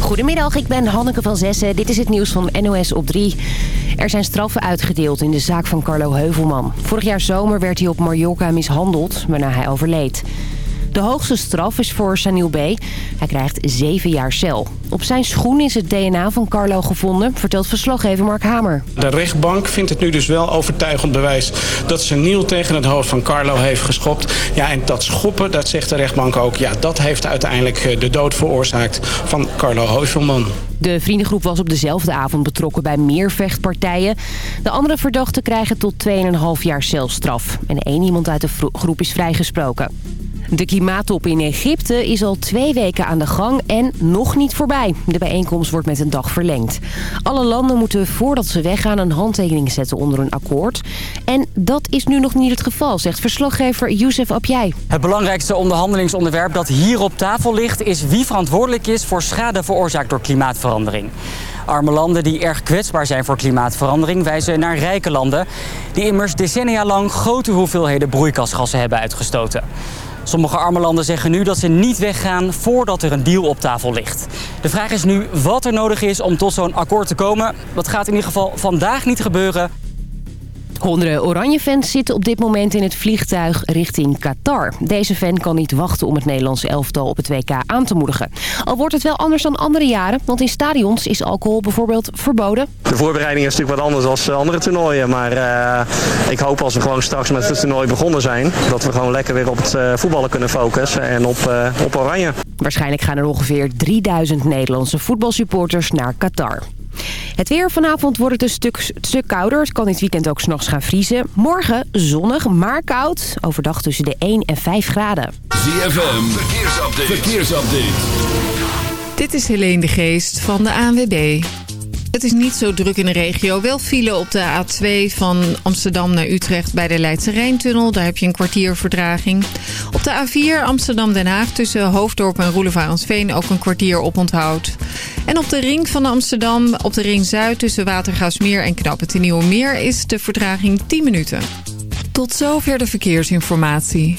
Goedemiddag, ik ben Hanneke van Zessen. Dit is het nieuws van NOS op 3. Er zijn straffen uitgedeeld in de zaak van Carlo Heuvelman. Vorig jaar zomer werd hij op Mallorca mishandeld, waarna hij overleed. De hoogste straf is voor Sanil B. Hij krijgt zeven jaar cel. Op zijn schoen is het DNA van Carlo gevonden, vertelt verslaggever Mark Hamer. De rechtbank vindt het nu dus wel overtuigend bewijs dat Sanil tegen het hoofd van Carlo heeft geschopt. Ja, en dat schoppen, dat zegt de rechtbank ook, ja, dat heeft uiteindelijk eh, de dood veroorzaakt van Carlo Heuvelman. De vriendengroep was op dezelfde avond betrokken bij meer vechtpartijen. De andere verdachten krijgen tot 2,5 jaar celstraf. En één iemand uit de groep is vrijgesproken. De klimaattop in Egypte is al twee weken aan de gang en nog niet voorbij. De bijeenkomst wordt met een dag verlengd. Alle landen moeten voordat ze weggaan een handtekening zetten onder een akkoord. En dat is nu nog niet het geval, zegt verslaggever Youssef Abjai. Het belangrijkste onderhandelingsonderwerp dat hier op tafel ligt... is wie verantwoordelijk is voor schade veroorzaakt door klimaatverandering. Arme landen die erg kwetsbaar zijn voor klimaatverandering wijzen naar rijke landen... die immers decennia lang grote hoeveelheden broeikasgassen hebben uitgestoten. Sommige arme landen zeggen nu dat ze niet weggaan voordat er een deal op tafel ligt. De vraag is nu wat er nodig is om tot zo'n akkoord te komen. Dat gaat in ieder geval vandaag niet gebeuren. Honderden Oranje-fans zitten op dit moment in het vliegtuig richting Qatar. Deze fan kan niet wachten om het Nederlandse elftal op het WK aan te moedigen. Al wordt het wel anders dan andere jaren, want in stadions is alcohol bijvoorbeeld verboden. De voorbereiding is natuurlijk wat anders dan andere toernooien. Maar uh, ik hoop als we gewoon straks met het toernooi begonnen zijn... dat we gewoon lekker weer op het uh, voetballen kunnen focussen en op, uh, op Oranje. Waarschijnlijk gaan er ongeveer 3000 Nederlandse voetbalsupporters naar Qatar. Het weer vanavond wordt het een stuk, stuk kouder. Het kan dit weekend ook s'nachts gaan vriezen. Morgen zonnig, maar koud. Overdag tussen de 1 en 5 graden. ZFM, verkeersupdate. verkeersupdate. Dit is Helene de Geest van de ANWB. Het is niet zo druk in de regio. Wel file op de A2 van Amsterdam naar Utrecht bij de Leidse Rijntunnel. Daar heb je een kwartier verdraging. Op de A4 Amsterdam-Den Haag tussen Hoofddorp en Roelevarensveen ook een kwartier op onthoud. En op de ring van Amsterdam, op de ring Zuid tussen Watergaasmeer en Knappen te Nieuwe Meer is de verdraging 10 minuten. Tot zover de verkeersinformatie.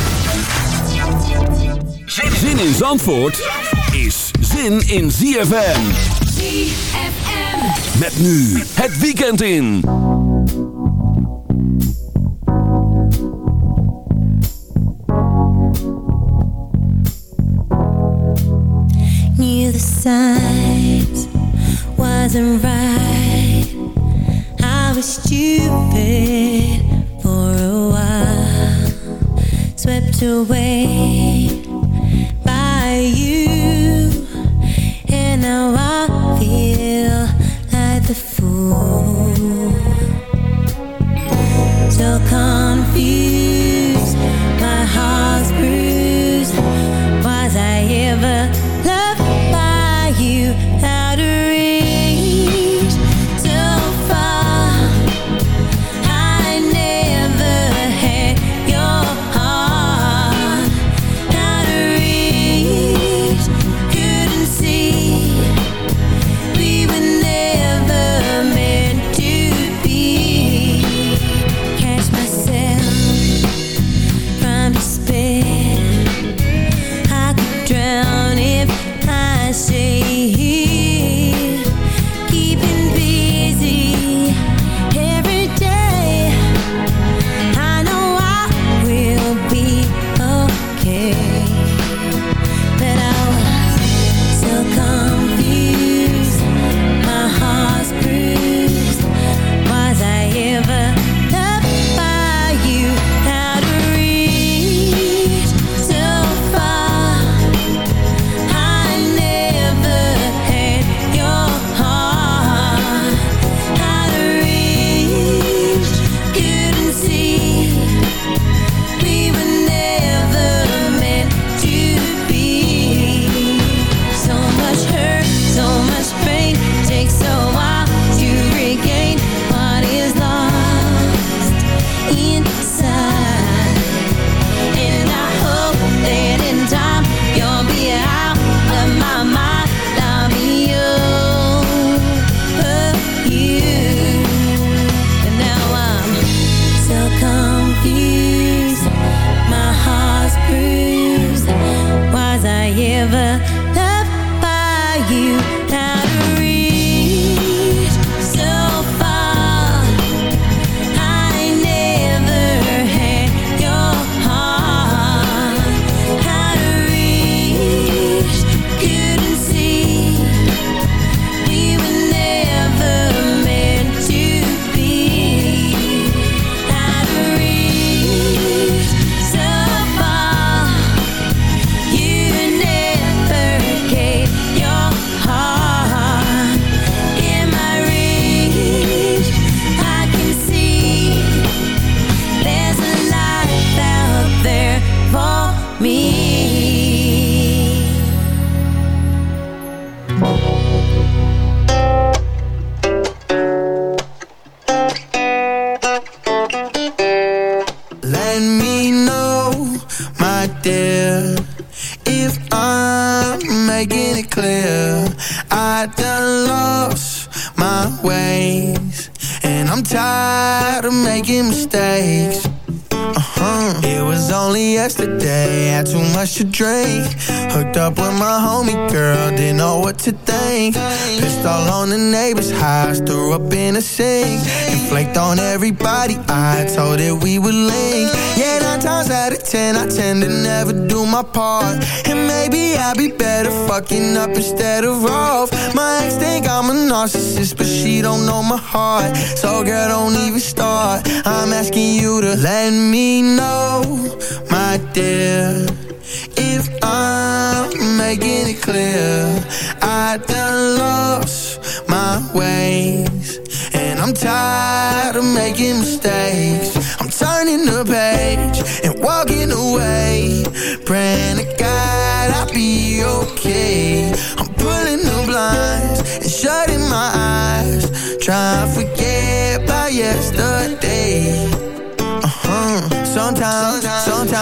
Zin in Zandvoort is zin in ZFM. ZFM. Met nu het weekend in. Knew the signs wasn't right. I was stupid for a while. Swept away you, and now I feel like the fool. So confused, up instead of off. My ex think I'm a narcissist, but she don't know my heart. So girl, don't even start. I'm asking you to let me know, my dear. If I'm making it clear, I done lost my ways. And I'm tired okay. I'm pulling the blinds and shutting my eyes. Trying to forget about yesterday. Uh-huh. Sometimes,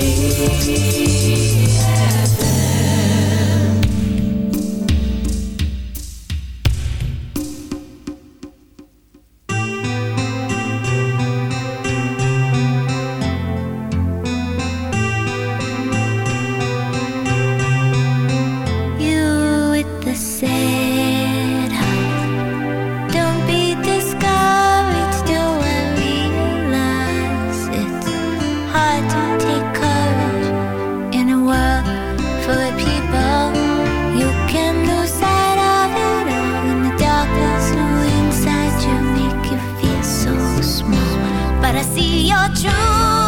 You I see your true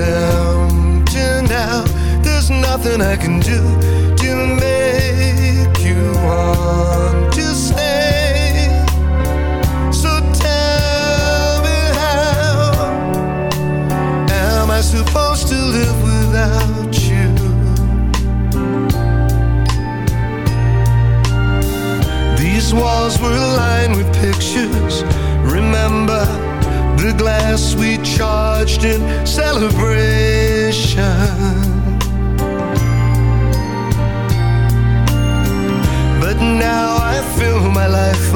Empty now. There's nothing I can do charged in celebration. But now I fill my life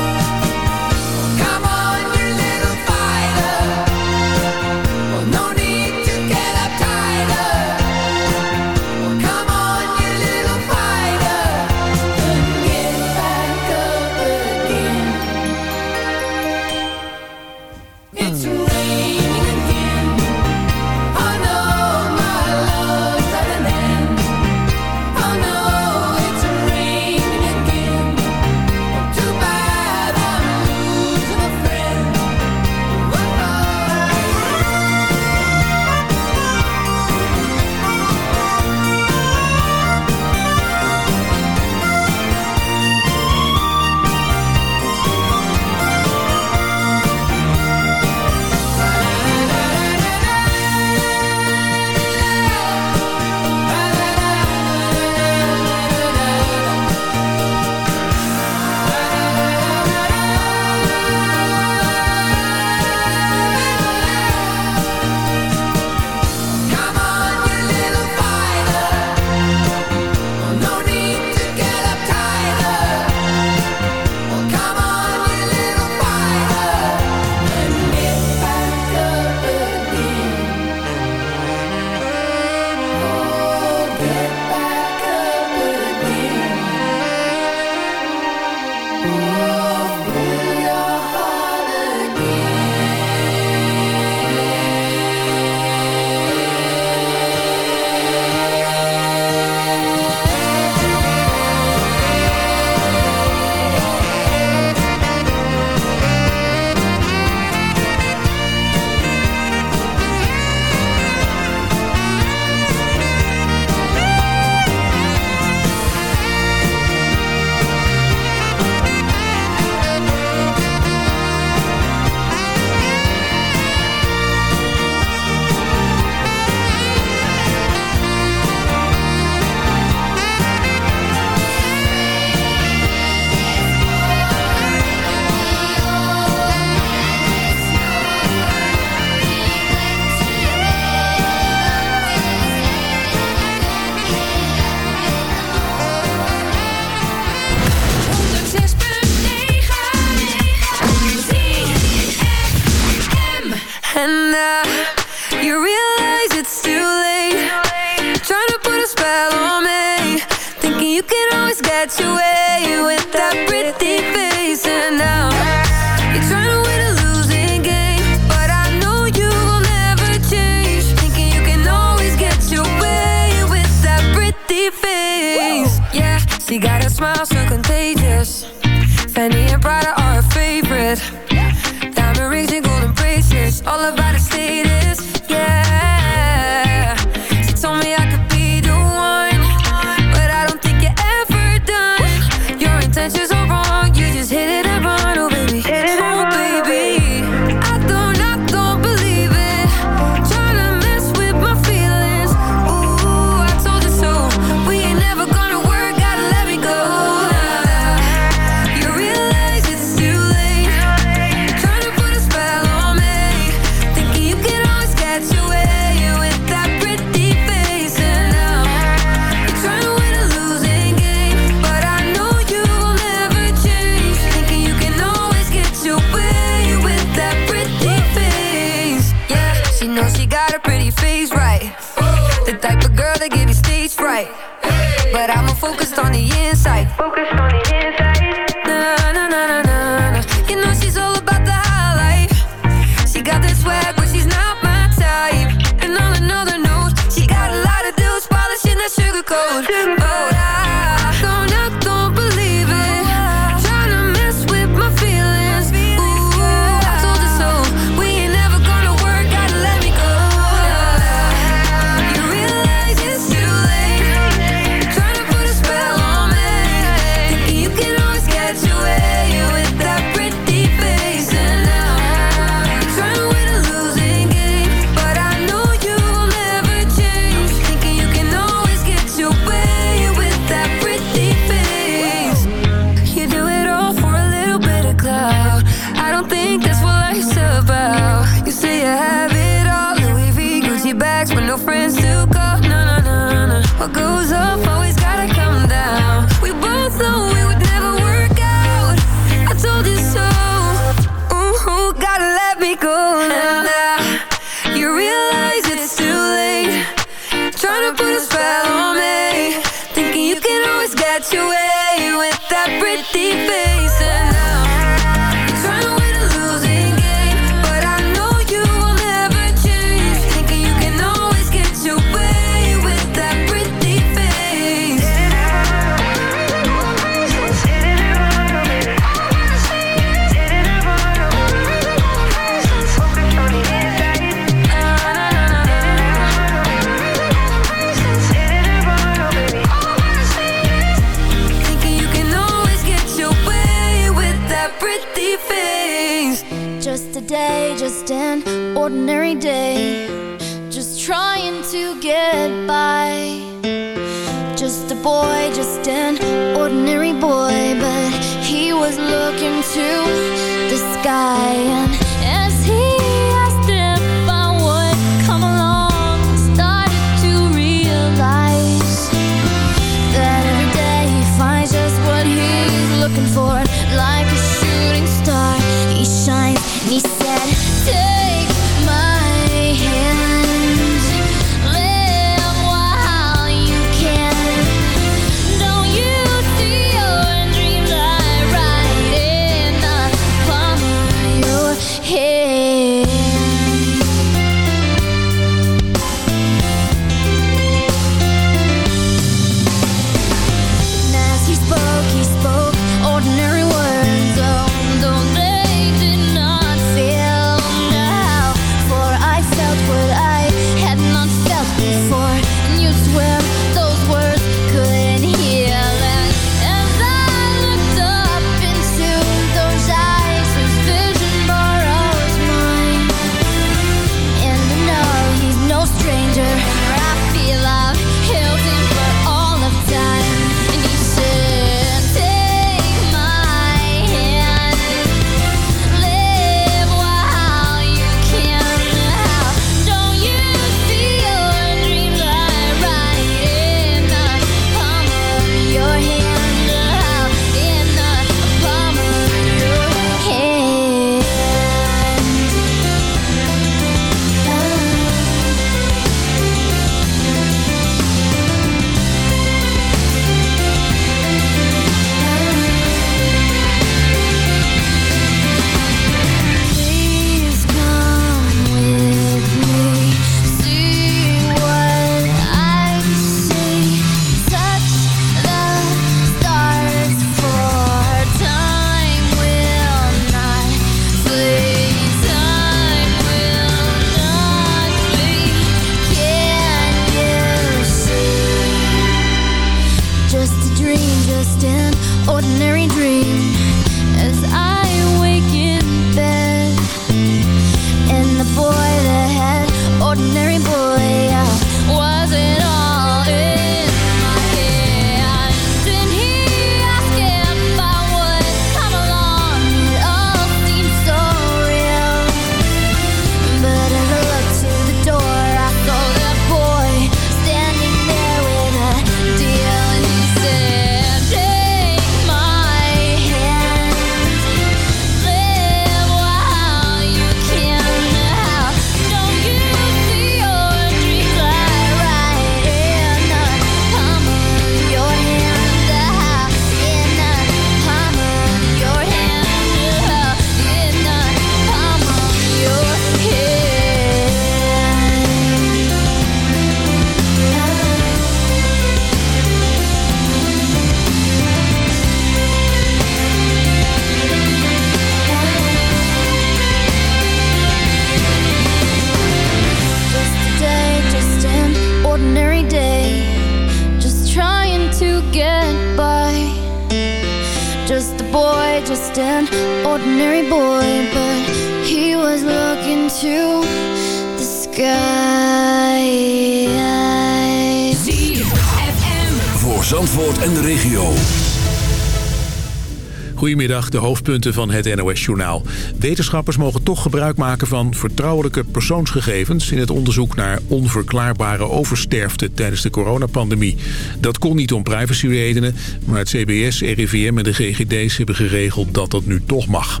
Goedemiddag, de hoofdpunten van het NOS-journaal. Wetenschappers mogen toch gebruik maken van vertrouwelijke persoonsgegevens... in het onderzoek naar onverklaarbare oversterfte tijdens de coronapandemie. Dat kon niet om privacyredenen, maar het CBS, RIVM en de GGD's hebben geregeld dat dat nu toch mag.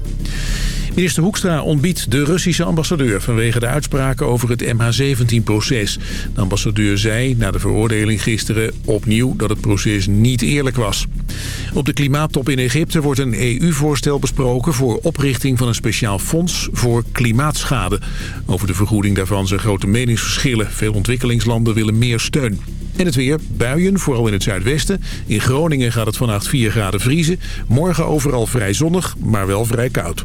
Minister Hoekstra ontbiedt de Russische ambassadeur vanwege de uitspraken over het MH17-proces. De ambassadeur zei na de veroordeling gisteren opnieuw dat het proces niet eerlijk was. Op de klimaattop in Egypte wordt een EU-voorstel besproken voor oprichting van een speciaal fonds voor klimaatschade. Over de vergoeding daarvan zijn grote meningsverschillen. Veel ontwikkelingslanden willen meer steun. En het weer, buien, vooral in het zuidwesten. In Groningen gaat het vannacht 4 graden vriezen. Morgen overal vrij zonnig, maar wel vrij koud.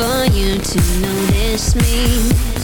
for you to notice me.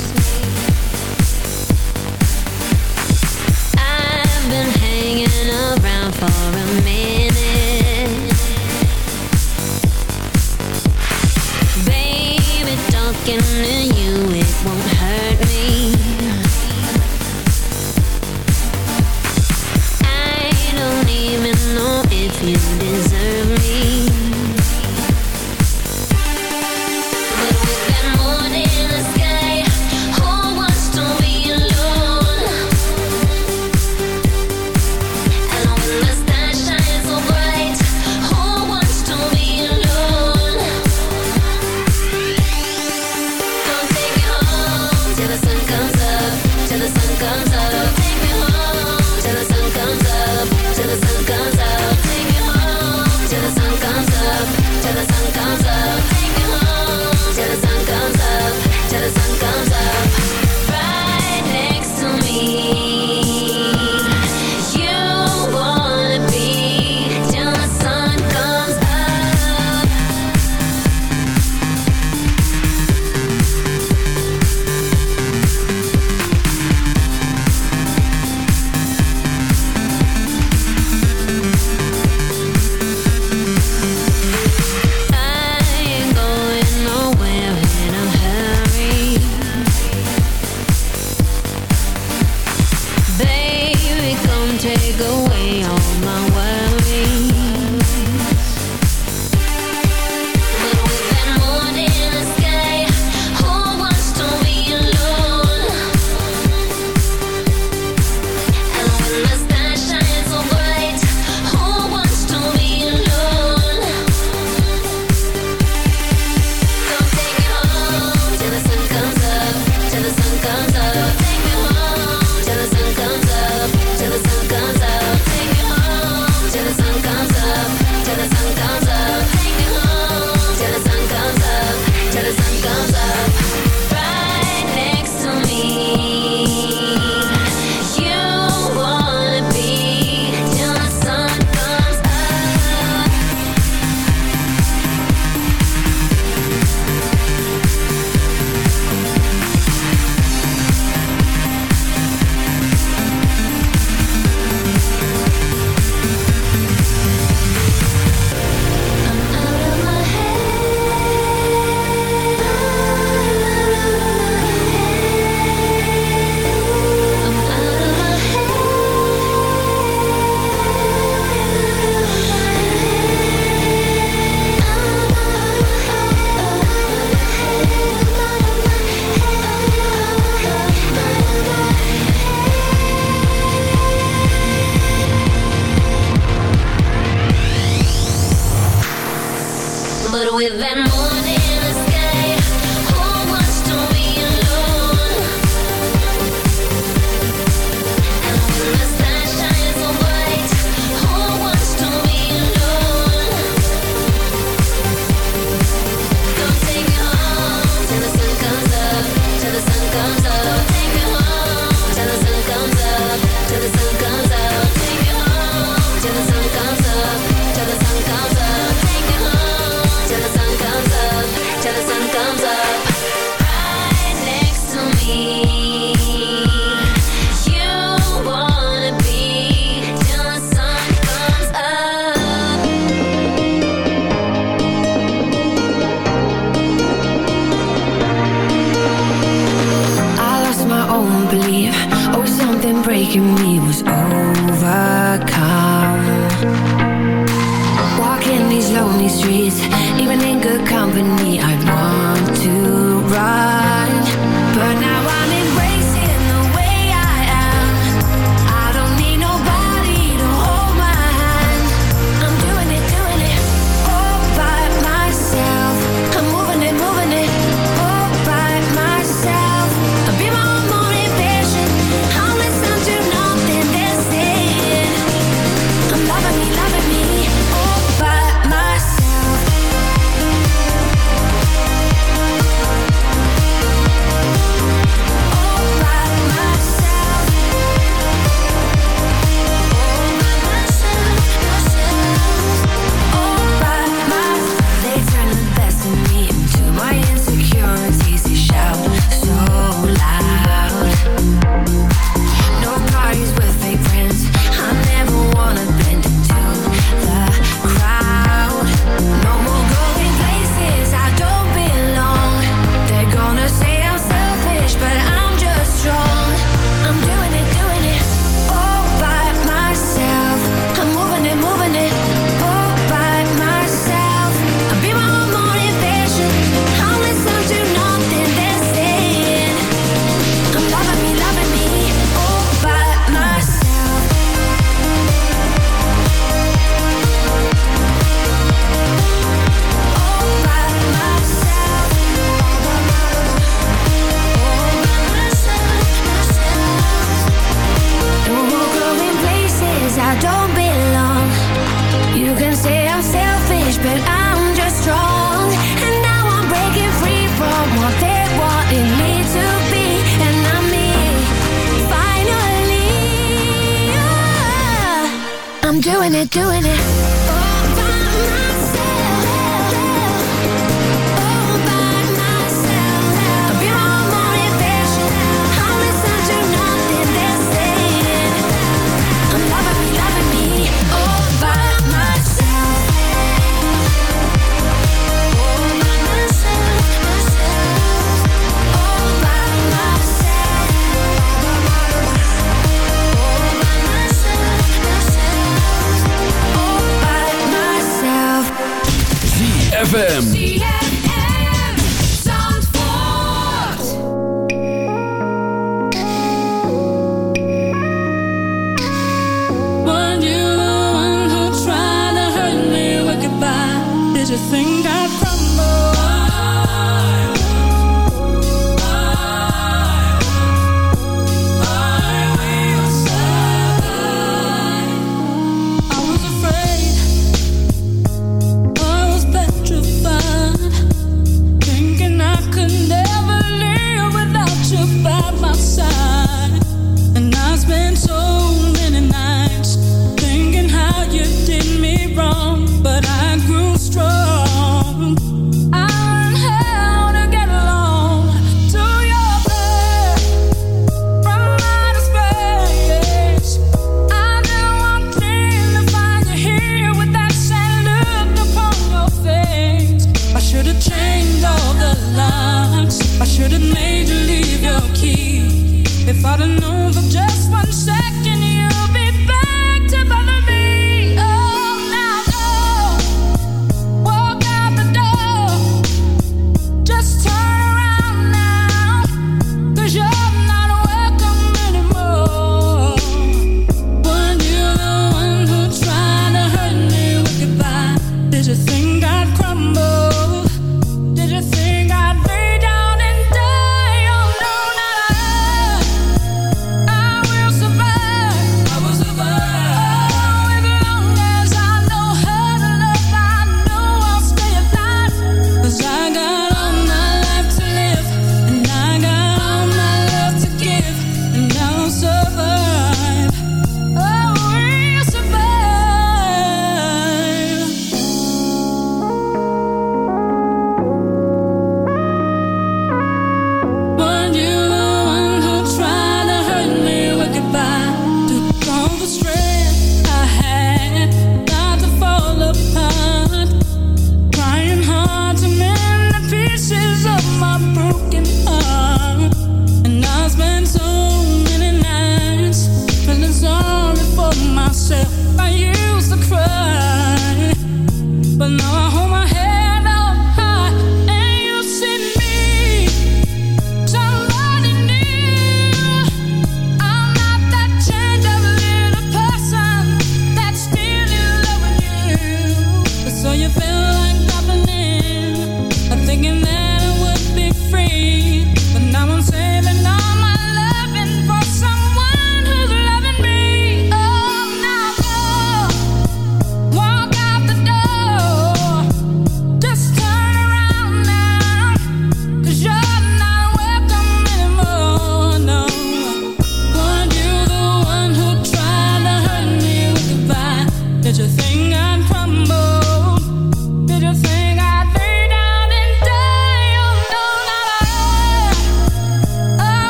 And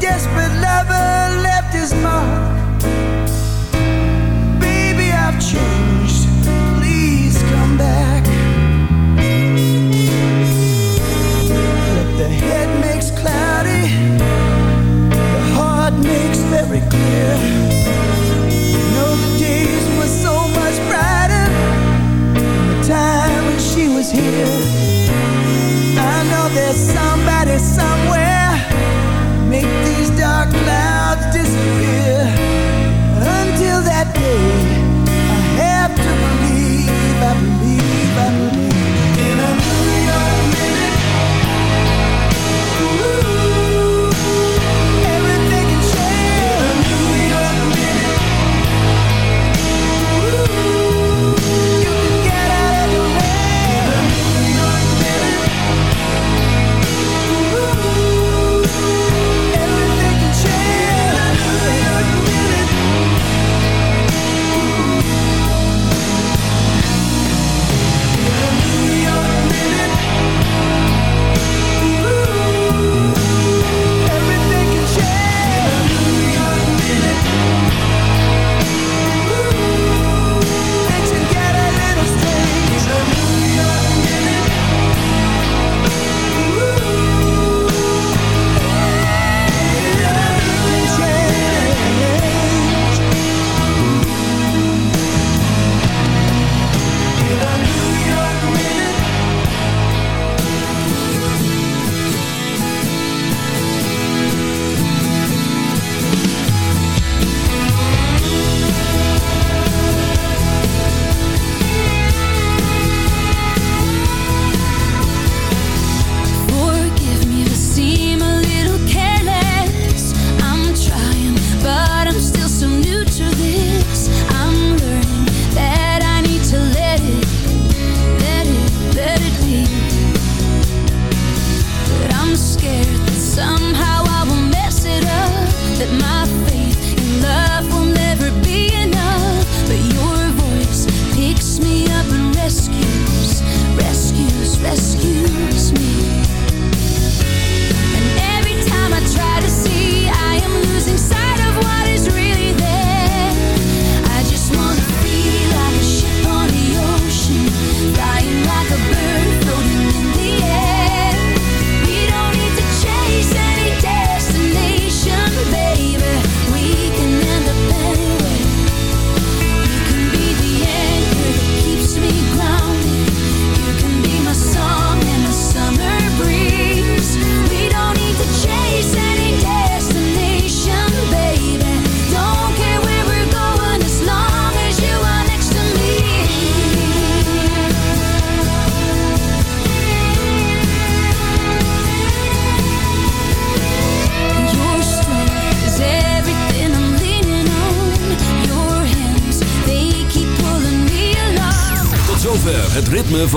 desperate.